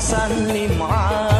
اسلم عليك.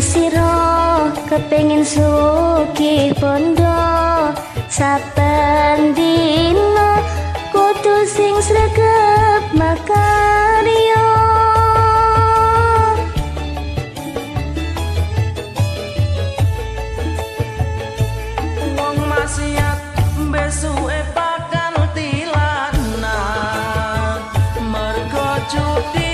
siro kepengin suki pondo saben dino kudu sing sregep makario Cuti